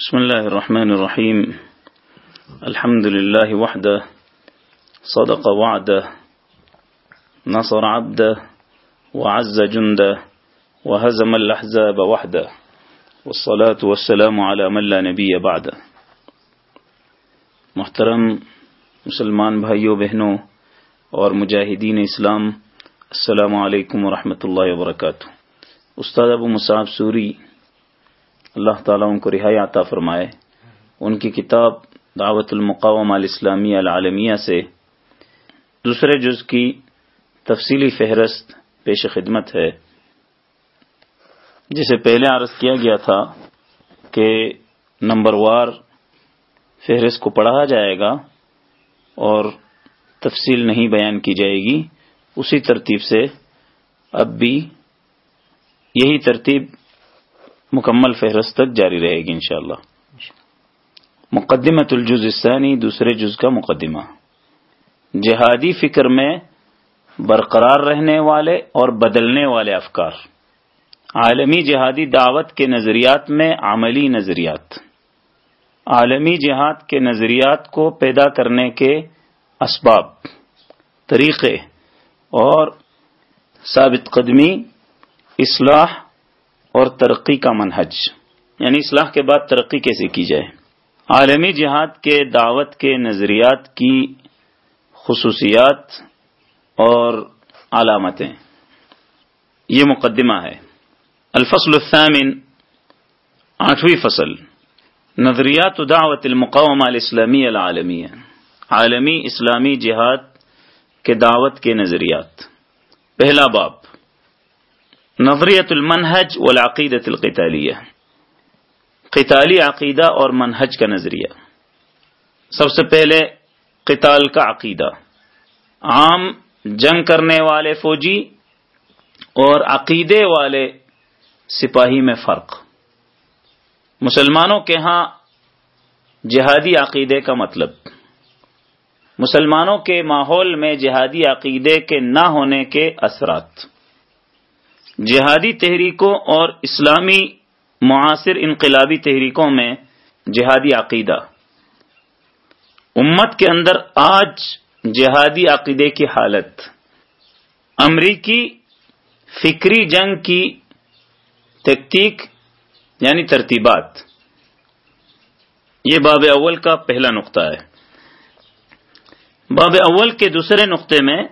بسم الله الرحمن الرحيم. الحمد لله وحده. صدق وعده. نصر عبده. وعز جنده. وهزم الأحزاب وحده. والصلاة والسلام على من لا نبي بعده. محترم مسلمان بھائیوں بہنوں اور مجاہدین اسلام، السلام علیکم ورحمۃ اللہ وبرکاتہ. استاد ابو مصعب سوری اللہ تعالیٰ ان کو رہائی عطا فرمائے۔ ان کی کتاب دعوت المقام الاسلامی العالمیہ سے دوسرے جز کی تفصیلی فہرست پیش خدمت ہے۔ جسے پہلے عرض کیا گیا تھا کہ نمبر وار فہرست کو پڑھا جائے گا اور تفصیل نہیں بیان کی جائے گی، اسی ترتیب سے اب بھی یہی ترتیب مکمل فہرست تک جاری رہے گی انشاءاللہ۔ مقدمت الجز الثانی، دوسرے جز کا مقدمہ۔ جہادی فکر میں برقرار رہنے والے اور بدلنے والے افکار۔ عالمی جہادی دعوت کے نظریات میں عملی نظریات۔ عالمی جہاد کے نظریات کو پیدا کرنے کے اسباب، طریقے اور ثابت قدمی، اصلاح اور ترقی کا منحج یعنی اصلاح کے بعد ترقی کیسے کی جائے۔ عالمی جہاد کے دعوت کے نظریات کی خصوصیات اور علامتیں۔ یہ مقدمہ ہے۔ الفصل الثامن، آٹھویں فصل۔ نظریات دعوت المقام الاسلامی العالمی عالمی اسلامی جہاد کے دعوت کے نظریات۔ پہلا باب۔ نظریت المنہج والعقیدت القتالیہ۔ قتالی عقیدہ اور منہج کا نظریہ۔ سب سے پہلے قتال کا عقیدہ۔ عام جنگ کرنے والے فوجی اور عقیدے والے سپاہی میں فرق۔ مسلمانوں کے ہاں جہادی عقیدے کا مطلب۔ مسلمانوں کے ماحول میں جہادی عقیدے کے نہ ہونے کے اثرات۔ جہادی تحریکوں اور اسلامی معاصر انقلابی تحریکوں میں جہادی عقیدہ۔ امت کے اندر آج جہادی عقیدے کی حالت۔ امریکی فکری جنگ کی تکتیک یعنی ترتیبات۔ یہ باب اول کا پہلا نقطہ ہے۔ باب اول کے دوسرے نقطے میں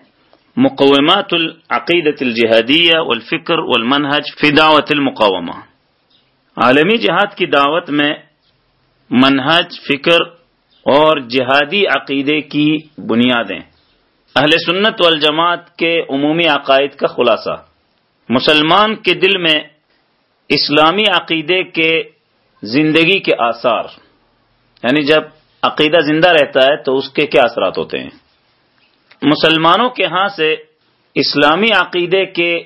مقومات العقیدت الجہادیہ والفکر والمنہج فی دعوت المقامہ عالمی جہاد کی دعوت میں منہج، فکر اور جہادی عقیدے کی بنیادیں۔ اہل سنت والجماعت کے عمومی عقائد کا خلاصہ۔ مسلمان کے دل میں اسلامی عقیدے کے زندگی کے آثار۔ یعنی جب عقیدہ زندہ رہتا ہے تو اس کے کیا اثرات ہوتے ہیں؟ مسلمانوں کے ہاں سے اسلامی عقیدے کے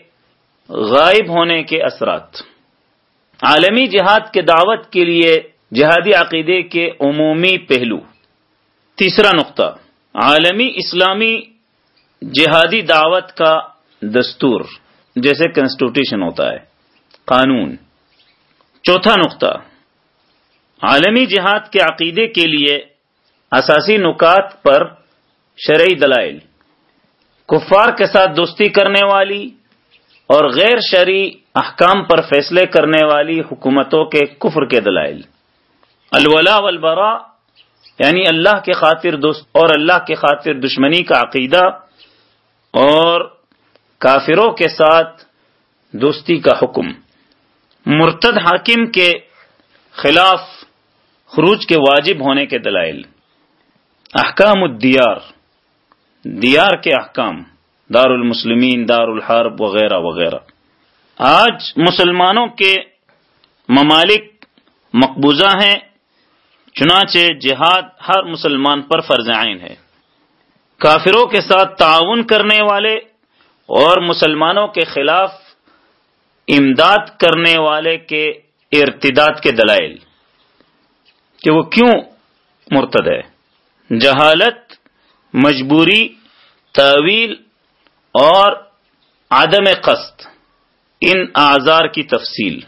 غائب ہونے کے اثرات۔ عالمی جہاد کے دعوت کے لیے جہادی عقیدے کے عمومی پہلو۔ تیسرا نقطہ، عالمی اسلامی جہادی دعوت کا دستور، جیسے کنسٹیٹیوشن ہوتا ہے، قانون۔ چوتھا نقطہ، عالمی جہاد کے عقیدے کے لیے اساسی نکات پر شرعی دلائل، کفار کے ساتھ دوستی کرنے والی اور غیر شرعی احکام پر فیصلے کرنے والی حکومتوں کے کفر کے دلائل۔ الولا والبرا یعنی اللہ کے خاطر دوست اور اللہ کے خاطر دشمنی کا عقیدہ اور کافروں کے ساتھ دوستی کا حکم۔ مرتد حاکم کے خلاف خروج کے واجب ہونے کے دلائل۔ احکام الدیار۔ دیار کے احکام دار المسلمین دار الحرب وغیرہ وغیرہ۔ آج مسلمانوں کے ممالک مقبوضہ ہیں، چنانچہ جہاد ہر مسلمان پر فرض عین ہے۔ کافروں کے ساتھ تعاون کرنے والے اور مسلمانوں کے خلاف امداد کرنے والے کے ارتداد کے دلائل کہ وہ کیوں مرتد ہے؟ جہالت مجبوری تعویل اور عدم قصد، ان آزار کی تفصیل۔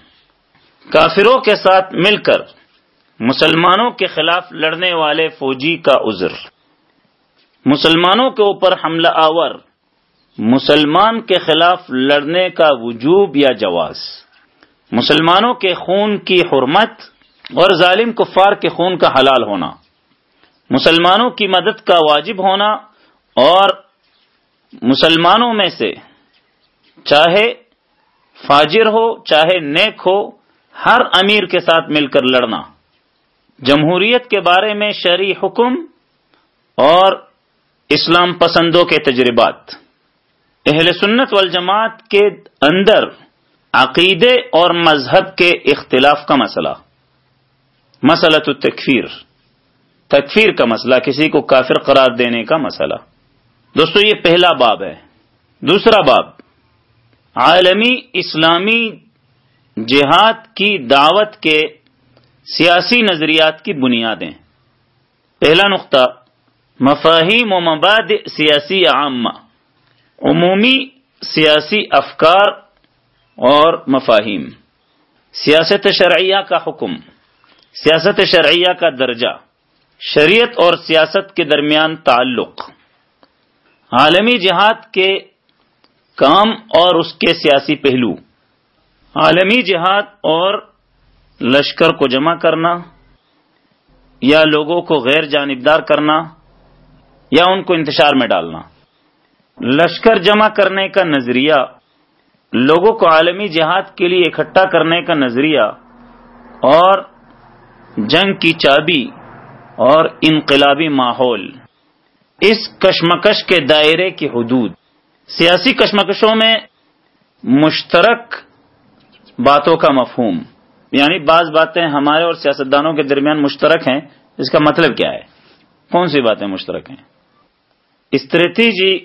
کافروں کے ساتھ مل کر مسلمانوں کے خلاف لڑنے والے فوجی کا عذر۔ مسلمانوں کے اوپر حملہ آور، مسلمان کے خلاف لڑنے کا وجوب یا جواز۔ مسلمانوں کے خون کی حرمت اور ظالم کفار کے خون کا حلال ہونا۔ مسلمانوں کی مدد کا واجب ہونا اور مسلمانوں میں سے چاہے فاجر ہو، چاہے نیک ہو، ہر امیر کے ساتھ مل کر لڑنا۔ جمہوریت کے بارے میں شرعی حکم اور اسلام پسندوں کے تجربات۔ اہل سنت والجماعت کے اندر عقیدے اور مذہب کے اختلاف کا مسئلہ۔ مسئلہ تو تکفیر تکفیر کا مسئلہ، کسی کو کافر قرار دینے کا مسئلہ۔ دوستو، یہ پہلا باب ہے۔ دوسرا باب، عالمی اسلامی جہاد کی دعوت کے سیاسی نظریات کی بنیادیں۔ پہلا نقطہ، مفاہیم و مباد سیاسی عامہ، عمومی سیاسی افکار اور مفاہیم۔ سیاست شرعیہ کا حکم، سیاست شرعیہ کا درجہ۔ شریعت اور سیاست کے درمیان تعلق۔ عالمی جہاد کے کام اور اس کے سیاسی پہلو۔ عالمی جہاد اور لشکر کو جمع کرنا یا لوگوں کو غیر جانبدار کرنا یا ان کو انتشار میں ڈالنا۔ لشکر جمع کرنے کا نظریہ، لوگوں کو عالمی جہاد کے لیے اکٹھا کرنے کا نظریہ اور جنگ کی چابی اور انقلابی ماحول، اس کشمکش کے دائرے کی حدود۔ سیاسی کشمکشوں میں مشترک باتوں کا مفہوم یعنی بعض باتیں ہمارے اور سیاستدانوں کے درمیان مشترک ہیں، اس کا مطلب کیا ہے؟ کون سی باتیں مشترک ہیں؟ استریٹیجی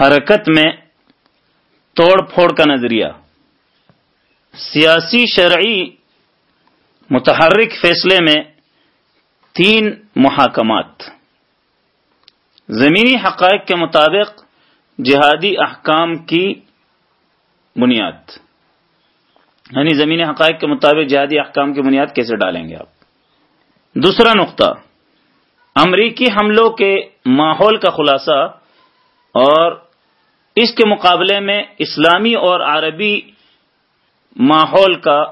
حرکت میں توڑ پھوڑ کا نظریہ۔ سیاسی شرعی متحرک فیصلے میں تین محاکمات۔ زمینی حقائق کے مطابق جہادی احکام کی بنیاد۔ یعنی زمینی حقائق کے مطابق جہادی احکام کی بنیاد کیسے ڈالیں گے آپ؟ دوسرا نقطہ، امریکی حملوں کے ماحول کا خلاصہ اور اس کے مقابلے میں اسلامی اور عربی ماحول کا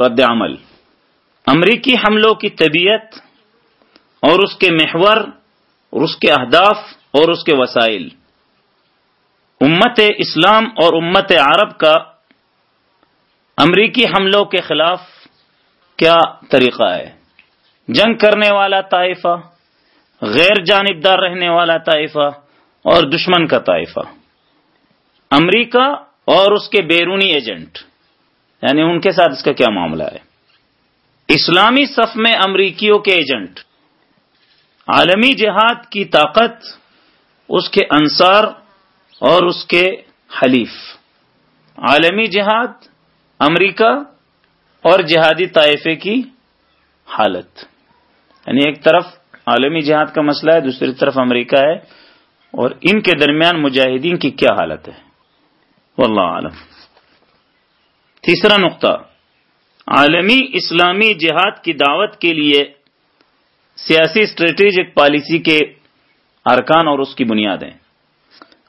رد عمل۔ امریکی حملوں کی طبیعت اور اس کے محور، اور اس کے اہداف، اور اس کے وسائل۔ امت اسلام اور امت عرب کا امریکی حملوں کے خلاف کیا طریقہ ہے؟ جنگ کرنے والا طائفہ، غیر جانبدار رہنے والا طائفہ، اور دشمن کا طائفہ۔ امریکہ اور اس کے بیرونی ایجنٹ یعنی ان کے ساتھ اس کا کیا معاملہ ہے؟ اسلامی صف میں امریکیوں کے ایجنٹ عالمی جہاد کی طاقت اس کے انصار اور اس کے حلیف۔ عالمی جہاد امریکہ اور جہادی طائفے کی حالت۔ یعنی ایک طرف عالمی جہاد کا مسئلہ ہے، دوسری طرف امریکہ ہے، اور ان کے درمیان مجاہدین کی کیا حالت ہے؟ واللہ عالم۔ تیسرا نقطہ، عالمی اسلامی جہاد کی دعوت کے لیے سیاسی اسٹریٹجک پالیسی کے ارکان اور اس کی بنیادیں۔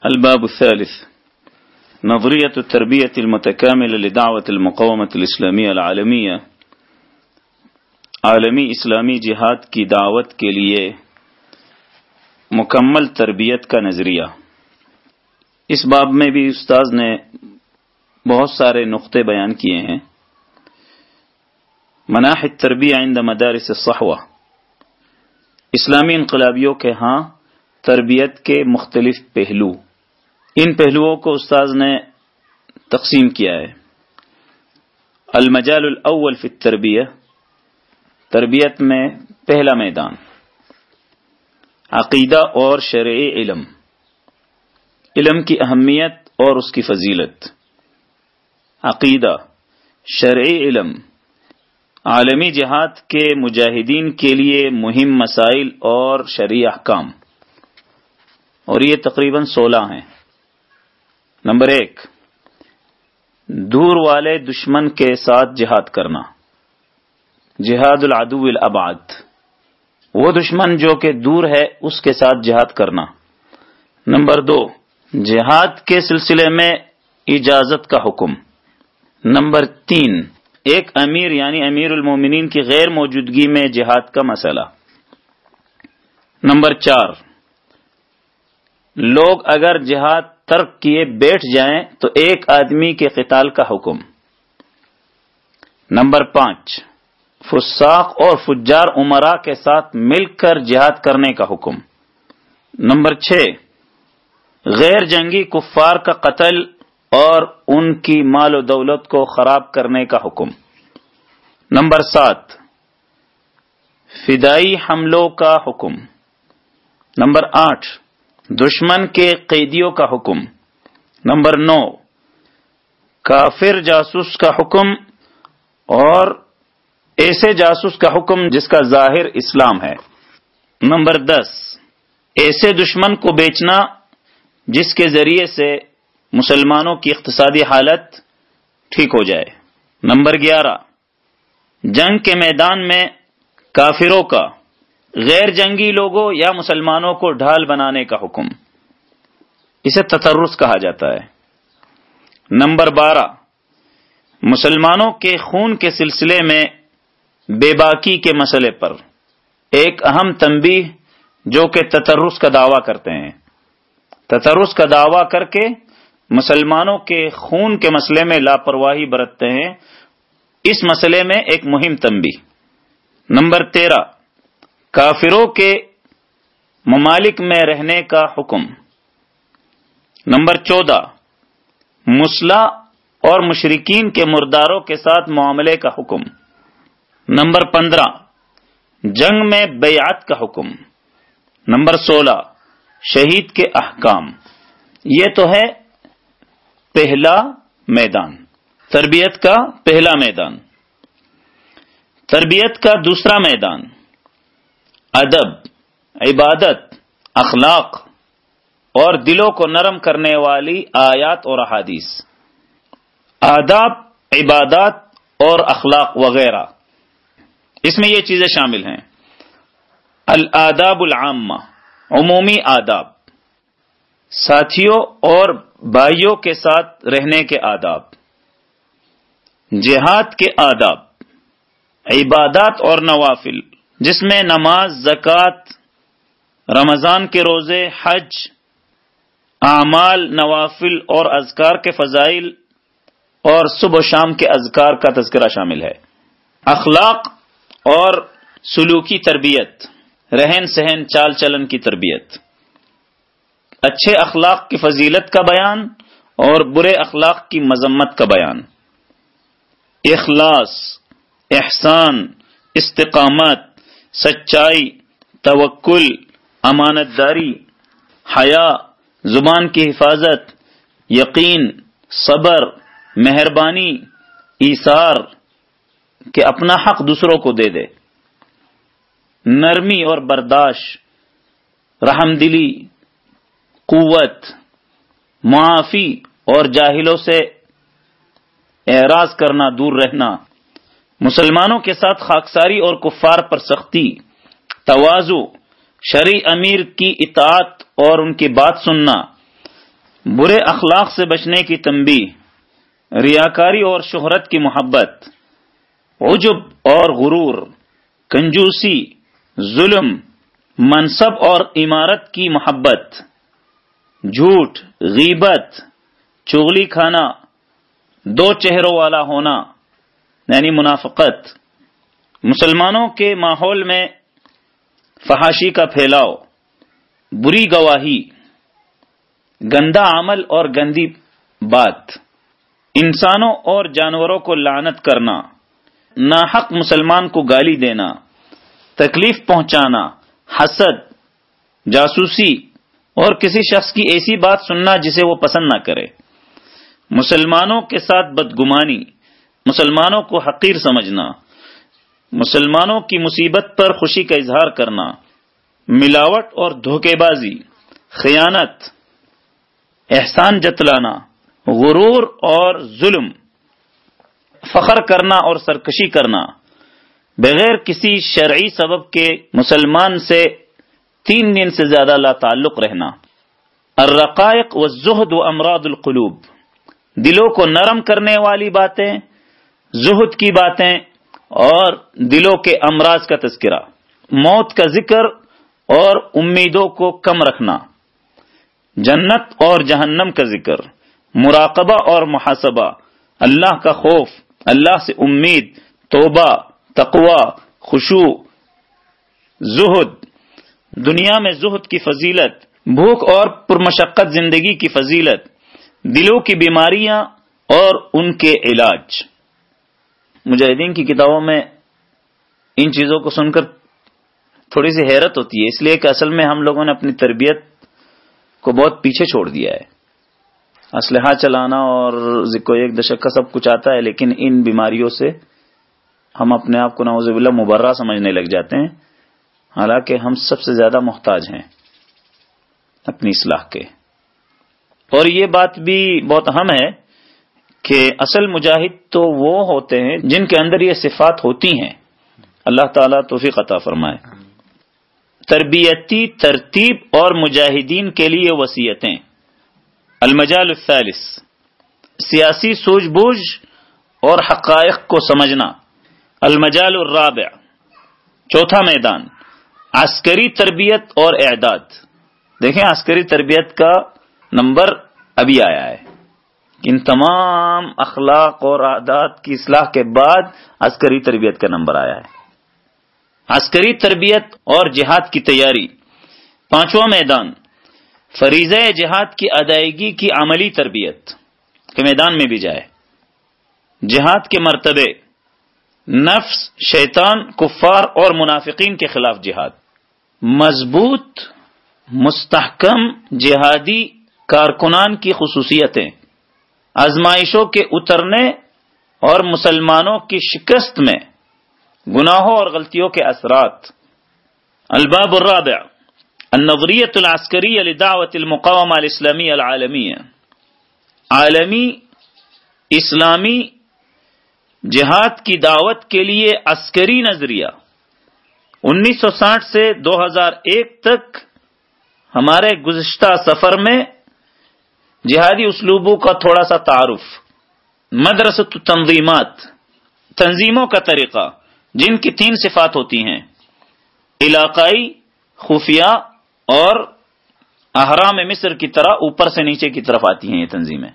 الباب الثالث، نظریت التربیت المتکامل لدعوت المقومت الاسلامی العالمیہ۔ عالمی اسلامی جہاد کی دعوت کے لیے مکمل تربیت کا نظریہ۔ اس باب میں بھی استاذ نے بہت سارے نقطے بیان کیے ہیں۔ مناح تربیہ عند مدارس الصحوہ۔ اسلامی انقلابیوں کے ہاں تربیت کے مختلف پہلو۔ ان پہلوؤں کو استاذ نے تقسیم کیا ہے۔ المجال الاول فی التربیہ، تربیت میں پہلا میدان۔ عقیدہ اور شرعی علم۔ علم کی اہمیت اور اس کی فضیلت۔ عقیدہ شرعی علم۔ عالمی جہاد کے مجاہدین کے لیے مہم مسائل اور شرعی احکام۔ اور یہ تقریباً سولہ ہیں۔ نمبر ایک، دور والے دشمن کے ساتھ جہاد کرنا۔ جہاد العدو الابعد وہ دشمن جو کہ دور ہے، اس کے ساتھ جہاد کرنا۔ نمبر دو، جہاد کے سلسلے میں اجازت کا حکم۔ نمبر تین ایک امیر یعنی امیر المومنین کی غیر موجودگی میں جہاد کا مسئلہ۔ نمبر چار، لوگ اگر جہاد ترک کیے بیٹھ جائیں تو ایک آدمی کے قتال کا حکم۔ نمبر پانچ، فساق اور فجار عمرا کے ساتھ مل کر جہاد کرنے کا حکم۔ نمبر چھ، غیر جنگی کفار کا قتل اور ان کی مال و دولت کو خراب کرنے کا حکم۔ نمبر سات، فدائی حملوں کا حکم۔ نمبر آٹھ، دشمن کے قیدیوں کا حکم۔ نمبر نو، کافر جاسوس کا حکم۔ اور ایسے جاسوس کا حکم جس کا ظاہر اسلام ہے۔ نمبر دس، ایسے دشمن کو بیچنا جس کے ذریعے سے مسلمانوں کی اقتصادی حالت ٹھیک ہو جائے۔ نمبر گیارہ، جنگ کے میدان میں کافروں کا، غیر جنگی لوگوں یا مسلمانوں کو ڈھال بنانے کا حکم۔ اسے تترس کہا جاتا ہے۔ نمبر بارہ، مسلمانوں کے خون کے سلسلے میں بے باکی کے مسئلے پر ایک اہم تنبیہ جو کہ تترس کا دعویٰ کرتے ہیں۔ تترس کا دعویٰ کر کے مسلمانوں کے خون کے مسئلے میں لاپرواہی برتتے ہیں۔ اس مسئلے میں ایک مہم تنبی نمبر تیرہ، کافروں کے ممالک میں رہنے کا حکم۔ نمبر چودہ، مسلح اور مشرقین کے مرداروں کے ساتھ معاملے کا حکم۔ نمبر پندرہ، جنگ میں بیعت کا حکم۔ نمبر سولہ، شہید کے احکام۔ یہ تو ہے پہلا میدان۔ تربیت کا پہلا میدان۔ تربیت کا دوسرا میدان۔ ادب، عبادت، اخلاق اور دلوں کو نرم کرنے والی آیات اور احادیث۔ آداب، عبادات اور اخلاق وغیرہ۔ اس میں یہ چیزیں شامل ہیں۔ الاداب العامہ، عمومی آداب۔ ساتھیوں اور بھائیوں کے ساتھ رہنے کے آداب۔ جہاد کے آداب۔ عبادات اور نوافل، جس میں نماز، زکوٰۃ، رمضان کے روزے، حج، اعمال، نوافل اور اذکار کے فضائل اور صبح و شام کے اذکار کا تذکرہ شامل ہے۔ اخلاق اور سلوکی تربیت، رہن سہن، چال چلن کی تربیت۔ اچھے اخلاق کی فضیلت کا بیان اور برے اخلاق کی مذمت کا بیان۔ اخلاص، احسان، استقامت، سچائی، توکل امانت داری حیا، زبان کی حفاظت، یقین، صبر، مہربانی، ایثار، کہ اپنا حق دوسروں کو دے دے۔ نرمی اور برداشت، رحم دلی قوت، معافی اور جاہلوں سے اعراض کرنا، دور رہنا۔ مسلمانوں کے ساتھ خاکساری اور کفار پر سختی توازو شرع امیر کی اطاعت اور ان کی بات سننا، برے اخلاق سے بچنے کی تنبی ریاکاری اور شہرت کی محبت، عجب اور غرور، کنجوسی، ظلم، منصب اور عمارت کی محبت۔ جھوٹ، غیبت، چغلی کھانا، دو چہروں والا ہونا یعنی منافقت۔ مسلمانوں کے ماحول میں فحاشی کا پھیلاؤ، بری گواہی، گندا عمل اور گندی بات۔ انسانوں اور جانوروں کو لانت کرنا، ناحق مسلمان کو گالی دینا، تکلیف پہنچانا، حسد، جاسوسی اور کسی شخص کی ایسی بات سننا جسے وہ پسند نہ کرے۔ مسلمانوں کے ساتھ بدگمانی، مسلمانوں کو حقیر سمجھنا، مسلمانوں کی مصیبت پر خوشی کا اظہار کرنا، ملاوٹ اور دھوکے بازی، خیانت، احسان جتلانا، غرور اور ظلم، فخر کرنا اور سرکشی کرنا۔ بغیر کسی شرعی سبب کے مسلمان سے تین دن سے زیادہ لا تعلق رہنا۔ الرقائق و زہد و امراض القلوب۔ دلوں کو نرم کرنے والی باتیں، زہد کی باتیں اور دلوں کے امراض کا تذکرہ۔ موت کا ذکر اور امیدوں کو کم رکھنا۔ جنت اور جہنم کا ذکر۔ مراقبہ اور محاسبہ۔ اللہ کا خوف، اللہ سے امید، توبہ تقوا خوشو زہد۔ دنیا میں زہد کی فضیلت، بھوک اور پرمشقت زندگی کی فضیلت، دلوں کی بیماریاں اور ان کے علاج۔ مجاہدین کی کتابوں میں ان چیزوں کو سن کر تھوڑی سی حیرت ہوتی ہے، اس لیے کہ اصل میں ہم لوگوں نے اپنی تربیت کو بہت پیچھے چھوڑ دیا ہے۔ اسلحہ چلانا اور ذکر ایک دشک کا سب کچھ آتا ہے، لیکن ان بیماریوں سے ہم اپنے آپ کو نوز اللہ مبرہ سمجھنے لگ جاتے ہیں۔ حالانکہ ہم سب سے زیادہ محتاج ہیں اپنی اصلاح کے۔ اور یہ بات بھی بہت اہم ہے کہ اصل مجاہد تو وہ ہوتے ہیں جن کے اندر یہ صفات ہوتی ہیں۔ اللہ تعالیٰ توفیق عطا فرمائے۔ تربیتی ترتیب اور مجاہدین کے لیے وسیعتیں المجال الثالث، سیاسی سوجھ بوجھ اور حقائق کو سمجھنا۔ المجال الرابع، چوتھا میدان۔ عسکری تربیت اور اعداد۔ دیکھیں عسکری تربیت کا نمبر ابھی آیا ہے۔ ان تمام اخلاق اور عادات کی اصلاح کے بعد عسکری تربیت کا نمبر آیا ہے۔ عسکری تربیت اور جہاد کی تیاری۔ پانچواں میدان۔ فریضہ جہاد کی ادائیگی کی عملی تربیت کے میدان میں بھی جائے۔ جہاد کے مرتبے۔ نفس، شیطان، کفار اور منافقین کے خلاف جہاد۔ مضبوط، مستحکم جہادی کارکنان کی خصوصیتیں، آزمائشوں کے اترنے اور مسلمانوں کی شکست میں گناہوں اور غلطیوں کے اثرات۔ الباب الرابع النظریت العسکری لدعوت المقام الاسلامی العالمی عالمی اسلامی جہاد کی دعوت کے لیے عسکری نظریہ۔ انیس سو ساٹھ سے دو ہزار ایک تک ہمارے گزشتہ سفر میں جہادی اسلوبوں کا تھوڑا سا تعارف مدرسۃ تنظیمات تنظیموں کا طریقہ جن کی تین صفات ہوتی ہیں علاقائی خفیہ اور احرام مصر کی طرح اوپر سے نیچے کی طرف آتی ہیں یہ تنظیمیں۔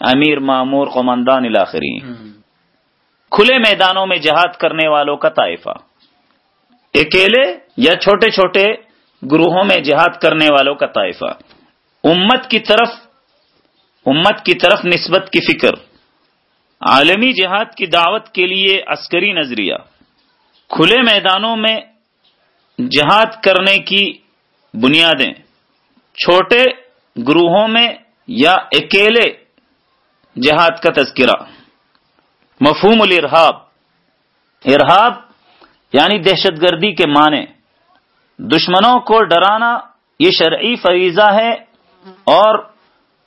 امیر معمور قماندان الاخری کھلے میدانوں میں جہاد کرنے والوں کا طائفہ۔ اکیلے یا چھوٹے چھوٹے گروہوں میں جہاد کرنے والوں کا طائفہ۔ امت کی طرف، امت کی طرف نسبت کی فکر۔ عالمی جہاد کی دعوت کے لیے عسکری نظریہ۔ کھلے میدانوں میں جہاد کرنے کی بنیادیں۔ چھوٹے گروہوں میں یا اکیلے جہاد کا تذکرہ۔ مفہوم الارہاب۔ ارہاب یعنی دہشت گردی کے معنی۔ دشمنوں کو ڈرانا یہ شرعی فریضہ ہے اور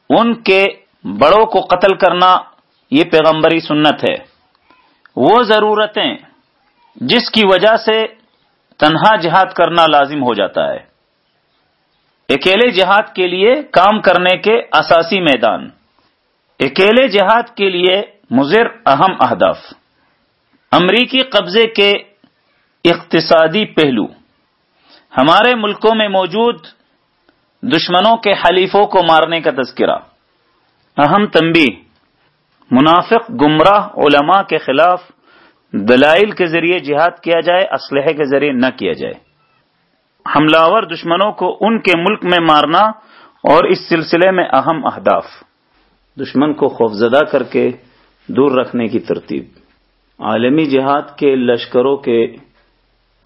ان کے بڑوں کو قتل کرنا یہ پیغمبری سنت ہے۔ وہ ضرورتیں جس کی وجہ سے تنہا جہاد کرنا لازم ہو جاتا ہے۔ اکیلے جہاد کے لیے کام کرنے کے اساسی میدان۔ اکیلے جہاد کے لیے مضر اہم اہداف۔ امریکی قبضے کے اقتصادی پہلو۔ ہمارے ملکوں میں موجود دشمنوں کے حلیفوں کو مارنے کا تذکرہ۔ اہم تنبی منافق، گمراہ علماء کے خلاف دلائل کے ذریعے جہاد کیا جائے، اسلحے کے ذریعے نہ کیا جائے۔ حملہ دشمنوں کو ان کے ملک میں مارنا اور اس سلسلے میں اہم اہداف۔ دشمن کو خوفزدہ کر کے دور رکھنے کی ترتیب۔ عالمی جہاد کے لشکروں کے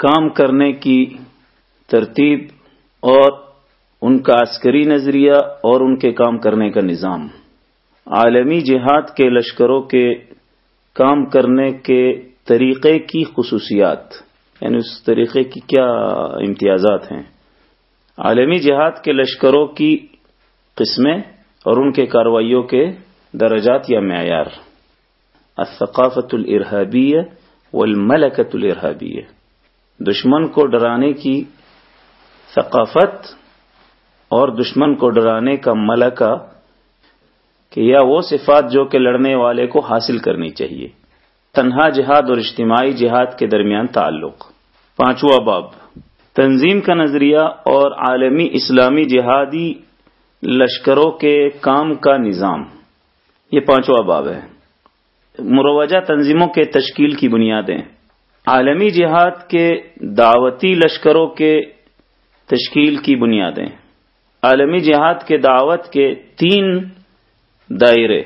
کام کرنے کی ترتیب اور ان کا عسکری نظریہ اور ان کے کام کرنے کا نظام۔ عالمی جہاد کے لشکروں کے کام کرنے کے طریقے کی خصوصیات یعنی اس طریقے کی کیا امتیازات ہیں؟ عالمی جہاد کے لشکروں کی قسمیں اور ان کے کاروائیوں کے درجات یا معیار۔ الثقافت الارهابیہ والملکت الارہابیہ دشمن کو ڈرانے کی ثقافت اور دشمن کو ڈرانے کا ملکہ کہ یا وہ صفات جو کہ لڑنے والے کو حاصل کرنی چاہیے۔ تنہا جہاد اور اجتماعی جہاد کے درمیان تعلق۔ پانچواں باب۔ تنظیم کا نظریہ اور عالمی اسلامی جہادی لشکروں کے کام کا نظام۔ یہ پانچواں باب ہے۔ مروجہ تنظیموں کے تشکیل کی بنیادیں۔ عالمی جہاد کے دعوتی لشکروں کے تشکیل کی بنیادیں۔ عالمی جہاد کے دعوت کے تین دائرے۔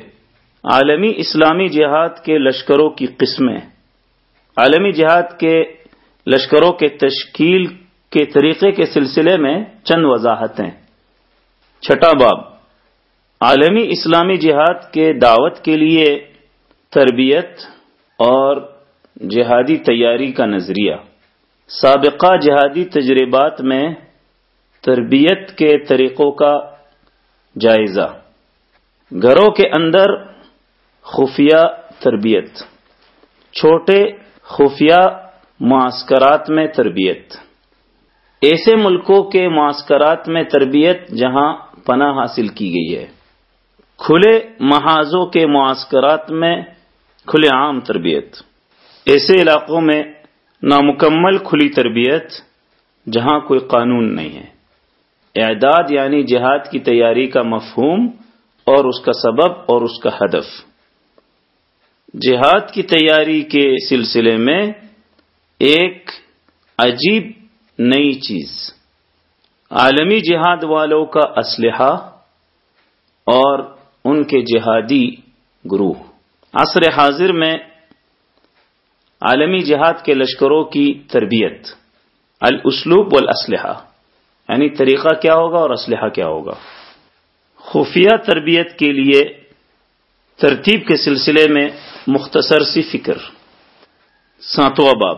عالمی اسلامی جہاد کے لشکروں کی قسمیں۔ عالمی جہاد کے لشکروں کے تشکیل کے طریقے کے سلسلے میں چند وضاحتیں۔ چھٹا باب۔ عالمی اسلامی جہاد کے دعوت کے لیے تربیت اور جہادی تیاری کا نظریہ۔ سابقہ جہادی تجربات میں تربیت کے طریقوں کا جائزہ۔ گھروں کے اندر خفیہ تربیت۔ چھوٹے خفیہ معاسکرات میں تربیت۔ ایسے ملکوں کے معاسکرات میں تربیت جہاں پناہ حاصل کی گئی ہے۔ کھلے محاذوں کے معاسکرات میں کھلے عام تربیت۔ ایسے علاقوں میں نامکمل کھلی تربیت جہاں کوئی قانون نہیں ہے۔ اعداد یعنی جہاد کی تیاری کا مفہوم اور اس کا سبب اور اس کا ہدف۔ جہاد کی تیاری کے سلسلے میں ایک عجیب نئی چیز۔ عالمی جہاد والوں کا اسلحہ اور ان کے جہادی گروہ۔ عصر حاضر میں عالمی جہاد کے لشکروں کی تربیت، الاسلوب والاسلحہ یعنی طریقہ کیا ہوگا اور اسلحہ کیا ہوگا۔ خفیہ تربیت کے لیے ترتیب کے سلسلے میں مختصر سی فکر۔ ساتواں باب۔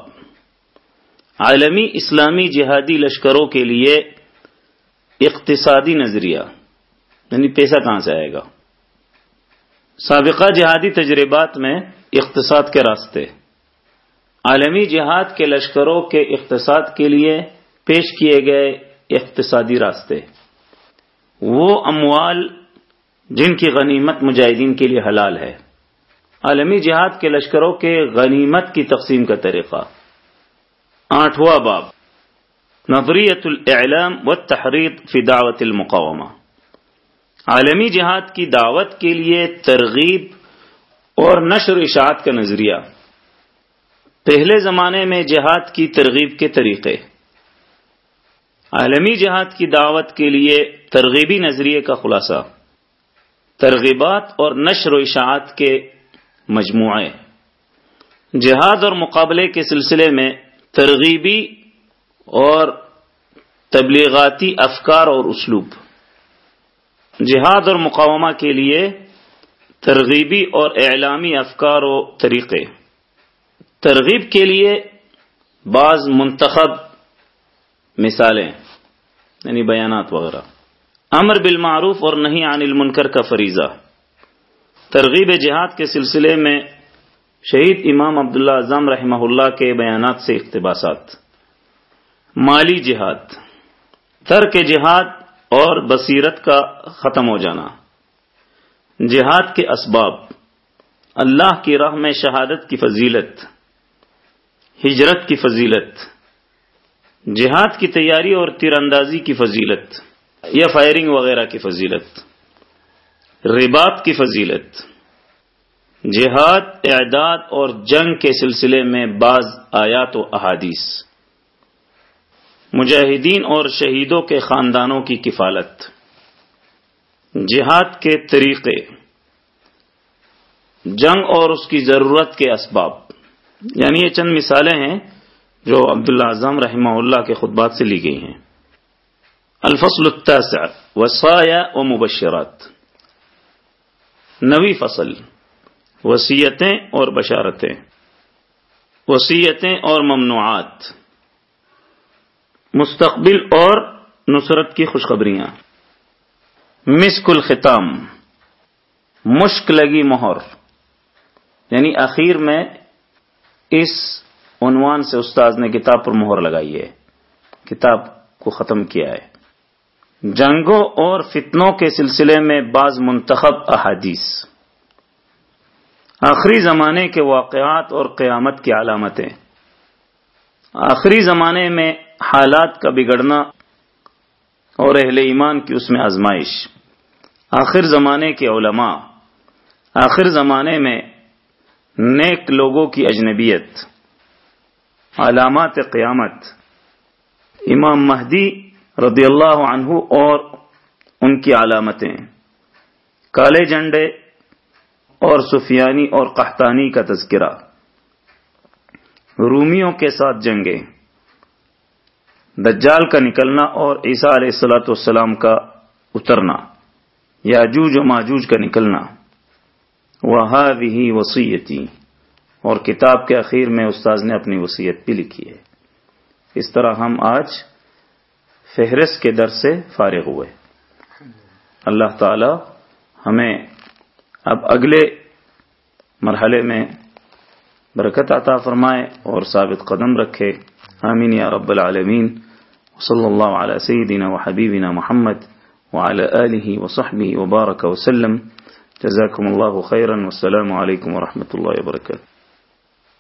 عالمی اسلامی جہادی لشکروں کے لیے اقتصادی نظریہ یعنی پیسہ کہاں سے آئے گا؟ سابقہ جہادی تجربات میں اقتصاد کے راستے۔ عالمی جہاد کے لشکروں کے اقتصاد کے لیے پیش کیے گئے اقتصادی راستے۔ وہ اموال جن کی غنیمت مجاہدین کے لیے حلال ہے۔ عالمی جہاد کے لشکروں کے غنیمت کی تقسیم کا طریقہ۔ آٹھواں باب۔ نظریت الاعلام و تحریر فی دعوت المقامہ عالمی جہاد کی دعوت کے لیے ترغیب اور نشر و اشاعت کا نظریہ۔ پہلے زمانے میں جہاد کی ترغیب کے طریقے۔ عالمی جہاد کی دعوت کے لیے ترغیبی نظریے کا خلاصہ۔ ترغیبات اور نشر و اشاعت کے مجموعے۔ جہاد اور مقابلے کے سلسلے میں ترغیبی اور تبلیغاتی افکار اور اسلوب۔ جہاد اور مقامہ کے لیے ترغیبی اور اعلامی افکار و طریقے۔ ترغیب کے لیے بعض منتخب مثالیں یعنی بیانات وغیرہ۔ امر بالمعروف اور نہیں عن المنکر کا فریضہ۔ ترغیب جہاد کے سلسلے میں شہید امام عبداللہ اعظم رحمہ اللہ کے بیانات سے اقتباسات۔ مالی جہاد۔ ترک جہاد اور بصیرت کا ختم ہو جانا۔ جہاد کے اسباب۔ اللہ کی راہ میں شہادت کی فضیلت۔ ہجرت کی فضیلت، جہاد کی تیاری اور تیر اندازی کی فضیلت، یا فائرنگ وغیرہ کی فضیلت، رباط کی فضیلت۔ جہاد، اعداد اور جنگ کے سلسلے میں بعض آیات و احادیث۔ مجاہدین اور شہیدوں کے خاندانوں کی کفالت۔ جہاد کے طریقے۔ جنگ اور اس کی ضرورت کے اسباب۔ یعنی یہ چند مثالیں ہیں جو عبداللہ اعظم رحمہ اللہ کے خطبات سے لی گئی ہیں۔ الفصل التاسع، وصایا و مبشرات۔ نوی فصل وسیعتیں اور بشارتیں۔ وسیعتیں اور ممنوعات۔ مستقبل اور نصرت کی خوشخبریاں۔ مسک الختام، مشک لگی مہر۔ یعنی اخیر میں اس عنوان سے استاذ نے کتاب پر مہر لگائی ہے۔ کتاب کو ختم کیا ہے۔ جنگوں اور فتنوں کے سلسلے میں بعض منتخب احادیث۔ آخری زمانے کے واقعات اور قیامت کی علامتیں۔ آخری زمانے میں حالات کا بگڑنا اور اہل ایمان کی اس میں آزمائش۔ آخر زمانے کے علماء۔ آخر زمانے میں نیک لوگوں کی اجنبیت، علامات قیامت۔ امام مہدی رضی اللہ عنہ اور ان کی علامتیں۔ کالے جنڈے اور سفیانی اور قحطانی کا تذکرہ۔ رومیوں کے ساتھ جنگیں۔ دجال کا نکلنا اور عیسیٰ علیہ السلاۃ والسلام کا اترنا۔ یاجوج و ماجوج کا نکلنا۔ وہ بھی وسیعتی اور کتاب کے اخیر میں استاذ نے اپنی وسیعت بھی لکھی ہے۔ اس طرح ہم آج فہرست کے در سے فارغ ہوئے۔ اللہ تعالی ہمیں اب اگلے مرحلے میں برکت عطا فرمائے اور ثابت قدم رکھے۔ آمین یا رب العالمین۔ صلی اللہ علیہ سیدنا و حبیبنا محمد وعلى آله وصحبه وبارك وسلم۔ جزاكم الله خيرا والسلام عليكم ورحمة الله وبركاته